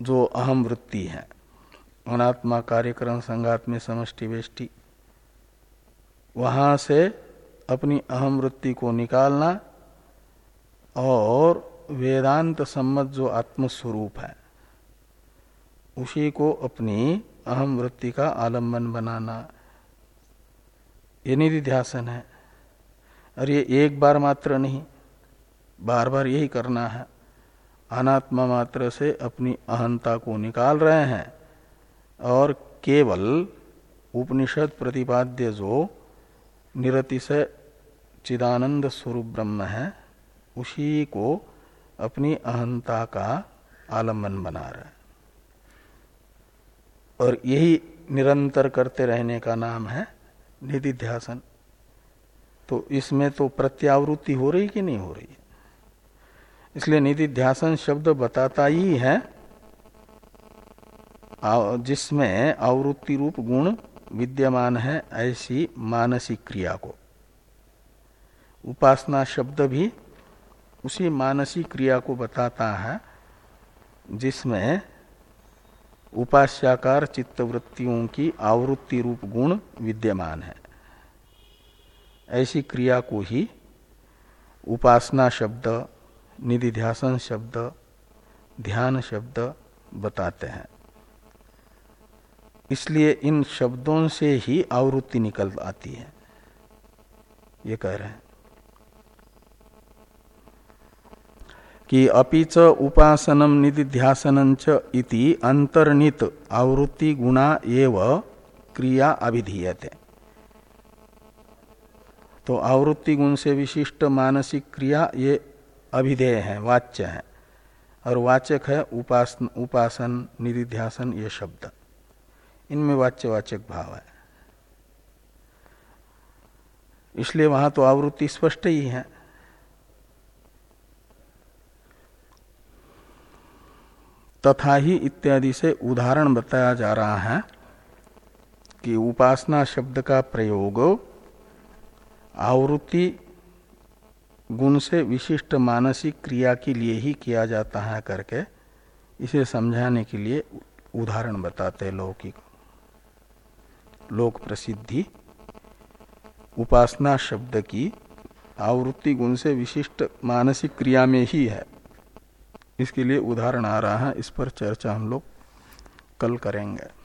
जो अहम वृत्ति है। अनात्मा कार्यक्रम संगात में समष्टि, वेष्टि। वहाँ से अपनी अहम वृत्ति को निकालना और वेदांत सम्मत जो आत्मस्वरूप है, उसी को अपनी अहम वृत्ति का आलंबन बनाना। ये निधि ध्यासन है। और ये एक बार मात्र नहीं बार बार यही करना है। अनात्मा मात्र से अपनी अहंता को निकाल रहे हैं और केवल उपनिषद प्रतिपाद्य जो निरतिशय चिदानंद स्वरूप ब्रह्म है, उसी को अपनी अहंता का आलंबन बना रहे हैं। और यही निरंतर करते रहने का नाम है निधिध्यासन। तो इसमें तो प्रत्यावृत्ति हो रही कि नहीं हो रही? इसलिए निधि निधिध्यासन शब्द बताता ही है जिसमें आवृत्ति रूप गुण विद्यमान है ऐसी मानसिक क्रिया को। उपासना शब्द भी उसी मानसिक क्रिया को बताता है, जिसमें उपास्याकार चित्तवृत्तियों की आवृत्ति रूप गुण विद्यमान है। ऐसी क्रिया को ही उपासना शब्द, निधिध्यासन शब्द, ध्यान शब्द बताते हैं। इसलिए इन शब्दों से ही आवृत्ति निकल आती है। ये कह रहे हैं कि अपिच उपासनम निधिध्यासन इति अंतर्नित आवृत्ति गुणा एव क्रिया अभिधीयते। तो आवृत्ति गुण से विशिष्ट मानसिक क्रिया ये अभिधेय है, वाच्य है। और वाचक है उपासन उपासन, निधिध्यासन, ये शब्द। इनमें वाच्य वाचक भाव है। इसलिए वहाँ तो आवृत्ति स्पष्ट ही है। तथा ही इत्यादि से उदाहरण बताया जा रहा है कि उपासना शब्द का प्रयोग आवृत्ति गुण से विशिष्ट मानसिक क्रिया के लिए ही किया जाता है करके, इसे समझाने के लिए उदाहरण बताते हैं लौकिक लोक प्रसिद्धि उपासना शब्द की आवृत्ति गुण से विशिष्ट मानसिक क्रिया में ही है। इसके लिए उदाहरण आ रहा है, इस पर चर्चा हम लोग कल करेंगे।